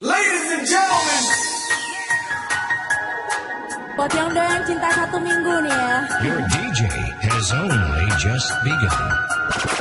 Ladies and gentlemen, Buat yang udah yang cinta satu minggu nih ya. Your DJ has only just begun.